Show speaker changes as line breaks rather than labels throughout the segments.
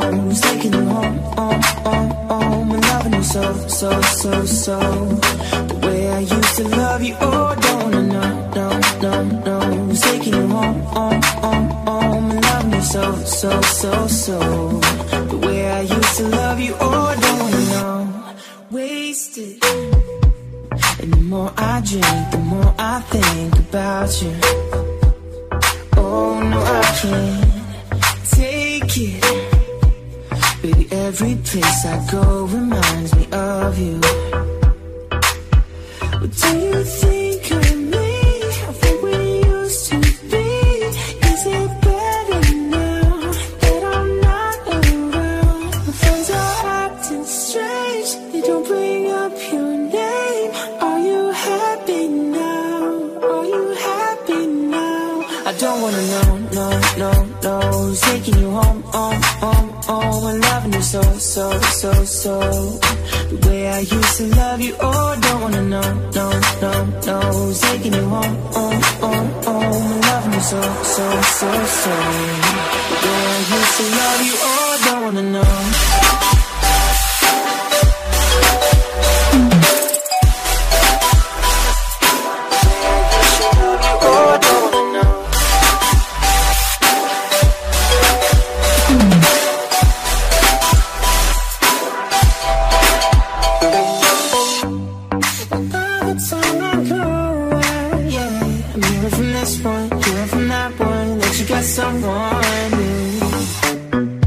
Who's taking you home, home, home, home And loving you so, so, so, so. The way I used to love you Oh, don't wanna know, no, no, no. Who's taking you home, home, home, home And loving you so, so, so, so. The way I used to love you Oh, don't wanna know Wasted. And the more I drink, the more I think about you. Oh, no, I can't take it Baby, every place I go reminds me of you. What do you think Who's taking you home, home, home, home? And loving you so, so, so, so. The way I used to love you, oh, don't wanna know, no, no, no. Who's taking you home, home, home, home? And loving you so, so, so, so. The way I used to love you, oh, don't wanna know. Time ago. Yeah, I'm hearing from this one, hearing from that one that you got someone new.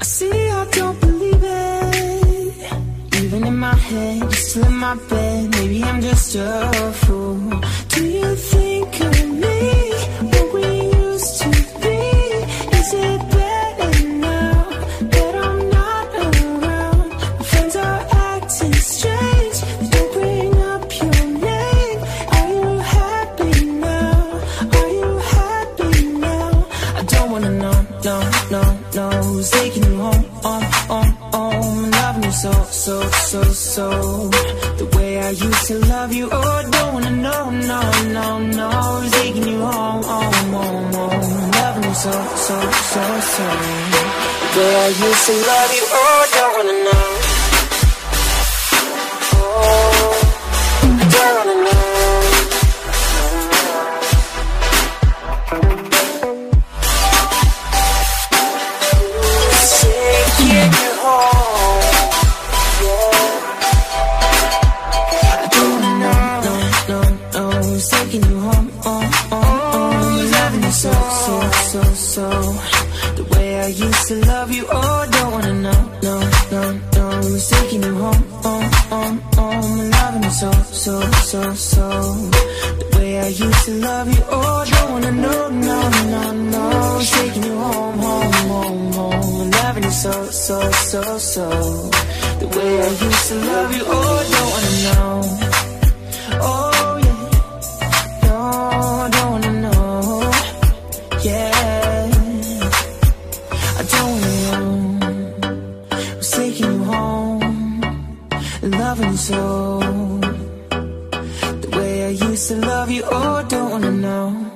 I see, I don't believe it. Even in my head, you're still in my bed. Maybe I'm just a fool. Do you think know, no, no, no. Who's taking you home, home, home, home? Loving you so, so, so, so. The way I used to love you, oh, don't wanna know, no, no, no. Who's taking you home, home, home, home? Loving you so, so, so, so. The way I used to love you, oh, don't wanna know. So. The way I used to love you, oh, don't wanna know, no, no, no. Who's taking you home, oh, oh, oh. Loving you so, so, so, so. The way I used to love you, oh, don't wanna know, no, no, no. Who's taking you home, home, home, home. Loving you so, so, so, so. The way I used to love you, oh, loving so. The way I used to love you, oh, don't wanna know.